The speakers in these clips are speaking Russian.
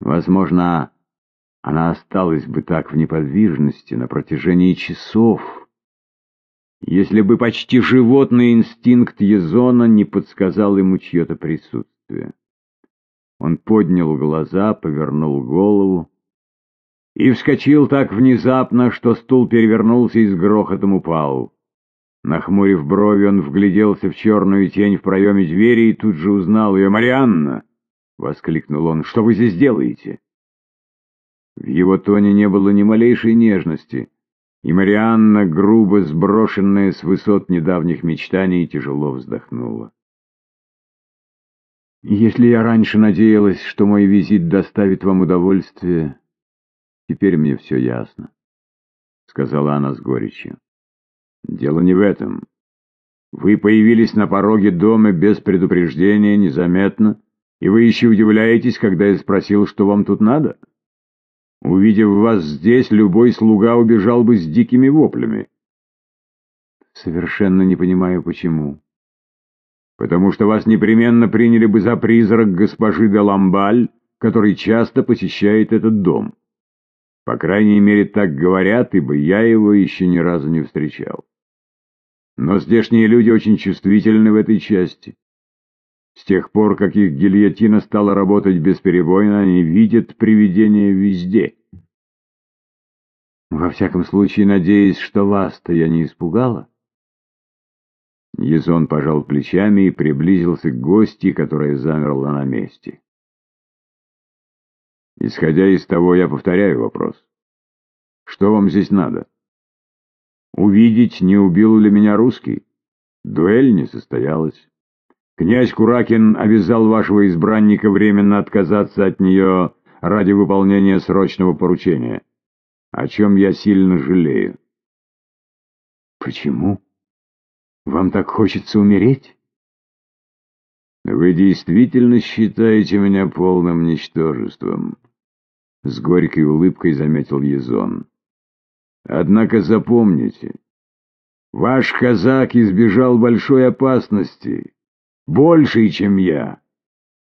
Возможно, она осталась бы так в неподвижности на протяжении часов, если бы почти животный инстинкт Езона не подсказал ему чье-то присутствие. Он поднял глаза, повернул голову и вскочил так внезапно, что стул перевернулся и с грохотом упал. Нахмурив брови, он вгляделся в черную тень в проеме двери и тут же узнал ее. «Марианна!» — воскликнул он. «Что вы здесь делаете?» В его тоне не было ни малейшей нежности, и Марианна, грубо сброшенная с высот недавних мечтаний, тяжело вздохнула. «Если я раньше надеялась, что мой визит доставит вам удовольствие, теперь мне все ясно», — сказала она с горечью. Дело не в этом. Вы появились на пороге дома без предупреждения, незаметно, и вы еще удивляетесь, когда я спросил, что вам тут надо? Увидев вас здесь, любой слуга убежал бы с дикими воплями. Совершенно не понимаю, почему. Потому что вас непременно приняли бы за призрак госпожи де Ламбаль, который часто посещает этот дом. По крайней мере, так говорят, ибо я его еще ни разу не встречал. Но здешние люди очень чувствительны в этой части. С тех пор, как их гильотина стала работать бесперебойно, они видят привидения везде. Во всяком случае, надеясь, что вас-то я не испугала. Езон пожал плечами и приблизился к гости, которая замерла на месте. Исходя из того, я повторяю вопрос. Что вам здесь надо? Увидеть, не убил ли меня русский? Дуэль не состоялась. Князь Куракин обязал вашего избранника временно отказаться от нее ради выполнения срочного поручения, о чем я сильно жалею. Почему? Вам так хочется умереть? Вы действительно считаете меня полным ничтожеством? С горькой улыбкой заметил Езон. Однако запомните, ваш казак избежал большой опасности, большей, чем я,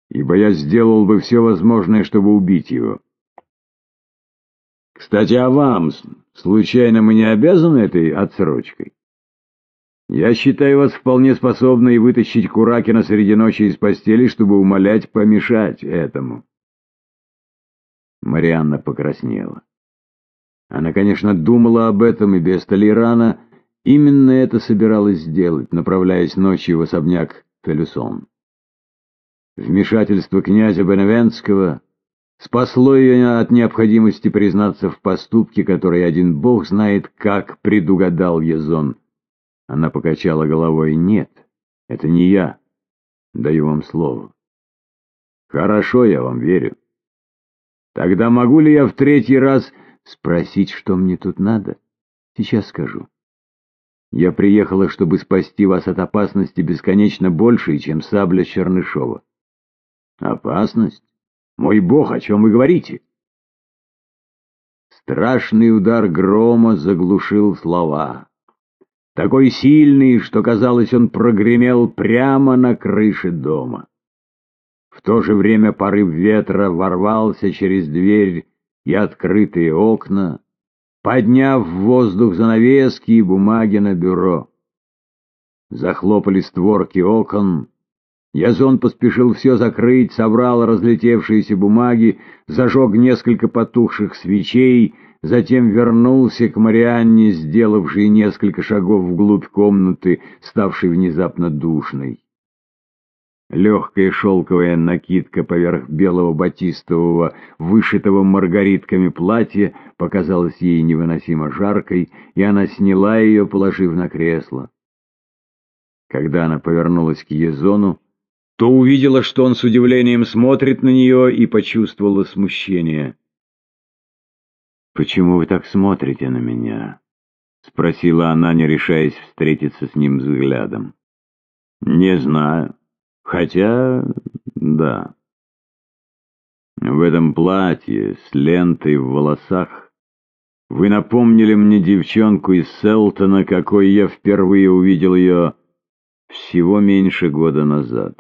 ибо я сделал бы все возможное, чтобы убить его. Кстати, а вам, случайно мы не обязаны этой отсрочкой? Я считаю вас вполне способной вытащить Куракина среди ночи из постели, чтобы умолять помешать этому. Марианна покраснела. Она, конечно, думала об этом, и без Толерана именно это собиралась сделать, направляясь ночью в особняк Фелюсон. Вмешательство князя Беневенского спасло ее от необходимости признаться в поступке, который один бог знает, как предугадал Езон. Она покачала головой. «Нет, это не я. Даю вам слово». «Хорошо, я вам верю. Тогда могу ли я в третий раз Спросить, что мне тут надо? Сейчас скажу. Я приехала, чтобы спасти вас от опасности бесконечно большей, чем сабля Чернышова. Опасность? Мой бог, о чем вы говорите? Страшный удар грома заглушил слова. Такой сильный, что, казалось, он прогремел прямо на крыше дома. В то же время порыв ветра ворвался через дверь и открытые окна, подняв в воздух занавески и бумаги на бюро. Захлопали створки окон. Язон поспешил все закрыть, собрал разлетевшиеся бумаги, зажег несколько потухших свечей, затем вернулся к Марианне, сделавшей несколько шагов вглубь комнаты, ставшей внезапно душной. Легкая шелковая накидка поверх белого батистового, вышитого маргаритками платья, показалась ей невыносимо жаркой, и она сняла ее, положив на кресло. Когда она повернулась к Езону, то увидела, что он с удивлением смотрит на нее, и почувствовала смущение. «Почему вы так смотрите на меня?» — спросила она, не решаясь встретиться с ним взглядом. «Не знаю». Хотя, да. В этом платье с лентой в волосах вы напомнили мне девчонку из Селтона, какой я впервые увидел ее всего меньше года назад.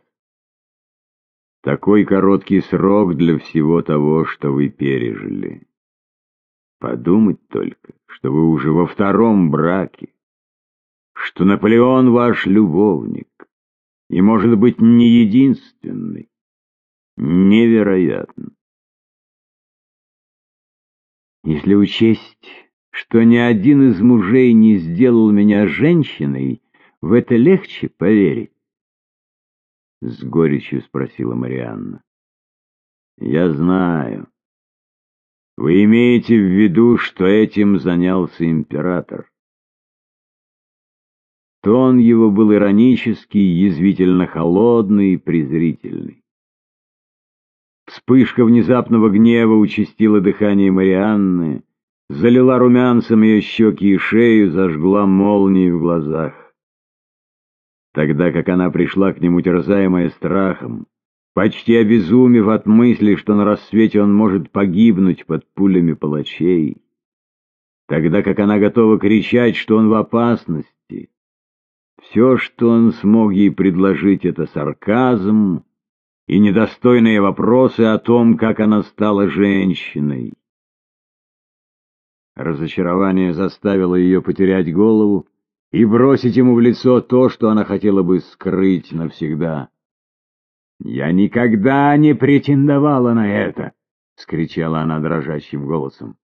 Такой короткий срок для всего того, что вы пережили. Подумать только, что вы уже во втором браке, что Наполеон ваш любовник, и, может быть, не единственный. Невероятно. Если учесть, что ни один из мужей не сделал меня женщиной, в это легче поверить. С горечью спросила Марианна. Я знаю. Вы имеете в виду, что этим занялся император. Тон его был иронический, язвительно холодный и презрительный. Вспышка внезапного гнева участила дыхание Марианны, залила румянцем ее щеки и шею, зажгла молнии в глазах. Тогда как она пришла к нему, терзаемая страхом, почти обезумев от мысли, что на рассвете он может погибнуть под пулями палачей, тогда как она готова кричать, что он в опасности, все, что он смог ей предложить, это сарказм и недостойные вопросы о том, как она стала женщиной. Разочарование заставило ее потерять голову, и бросить ему в лицо то, что она хотела бы скрыть навсегда. «Я никогда не претендовала на это!» — скричала она дрожащим голосом.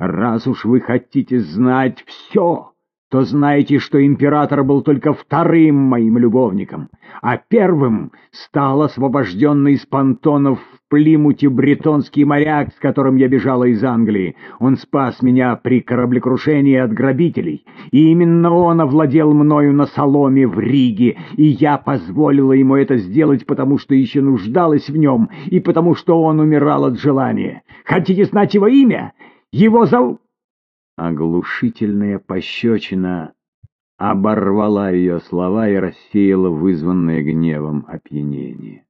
«Раз уж вы хотите знать все, то знаете, что император был только вторым моим любовником, а первым стал освобожденный из понтонов в Плимуте бретонский моряк, с которым я бежала из Англии. Он спас меня при кораблекрушении от грабителей, и именно он овладел мною на соломе в Риге, и я позволила ему это сделать, потому что еще нуждалась в нем, и потому что он умирал от желания. Хотите знать его имя? Его зовут... Оглушительная пощечина оборвала ее слова и рассеяла вызванное гневом опьянение.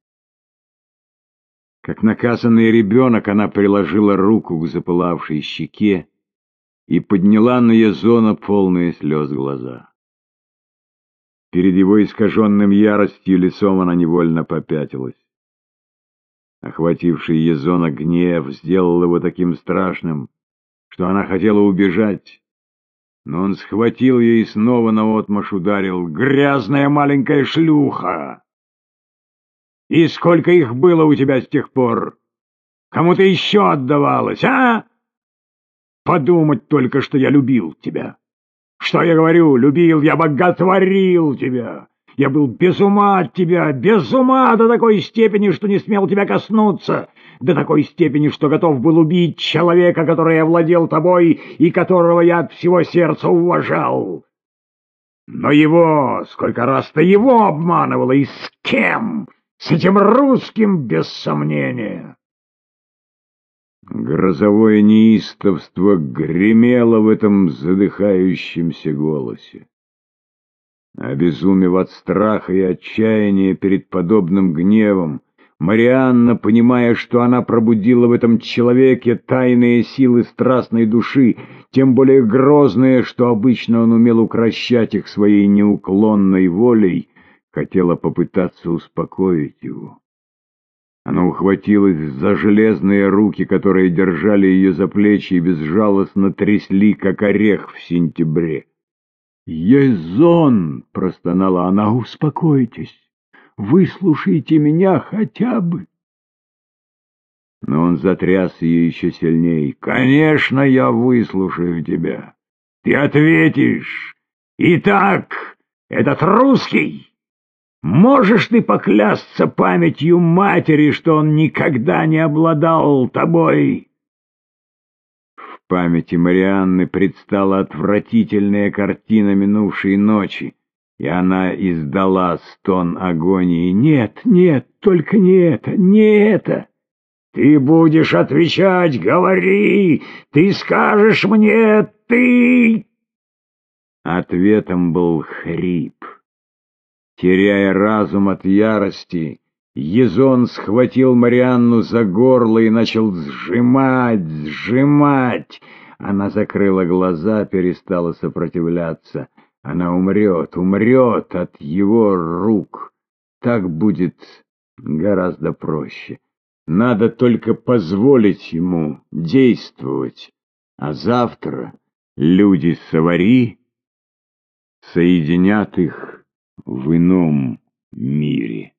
Как наказанный ребенок, она приложила руку к запылавшей щеке и подняла на Езона полные слез глаза. Перед его искаженным яростью лицом она невольно попятилась. Охвативший Езона гнев сделал его таким страшным, что она хотела убежать. Но он схватил ее и снова наотмашь ударил. «Грязная маленькая шлюха! И сколько их было у тебя с тех пор? Кому ты еще отдавалась, а? Подумать только, что я любил тебя. Что я говорю? Любил, я боготворил тебя. Я был без ума от тебя, без ума до такой степени, что не смел тебя коснуться, до такой степени, что готов был убить человека, который овладел тобой и которого я от всего сердца уважал. Но его, сколько раз ты его обманывала, и с кем? С этим русским, без сомнения. Грозовое неистовство гремело в этом задыхающемся голосе. Обезумев от страха и отчаяния перед подобным гневом, Марианна, понимая, что она пробудила в этом человеке тайные силы страстной души, тем более грозные, что обычно он умел укращать их своей неуклонной волей, хотела попытаться успокоить его. Она ухватилась за железные руки, которые держали ее за плечи и безжалостно трясли, как орех в сентябре. «Езон!» — простонала она. «Успокойтесь! Выслушайте меня хотя бы!» Но он затряс ее еще сильнее. «Конечно, я выслушаю тебя! Ты ответишь! Итак, этот русский! Можешь ты поклясться памятью матери, что он никогда не обладал тобой?» памяти Марианны предстала отвратительная картина минувшей ночи, и она издала стон агонии. «Нет, нет, только не это, не это!» «Ты будешь отвечать, говори! Ты скажешь мне, ты...» Ответом был хрип. Теряя разум от ярости, Езон схватил Марианну за горло и начал сжимать, сжимать. Она закрыла глаза, перестала сопротивляться. Она умрет, умрет от его рук. Так будет Гораздо проще. Надо только позволить ему действовать, а завтра люди Савари соединят их в ином мире.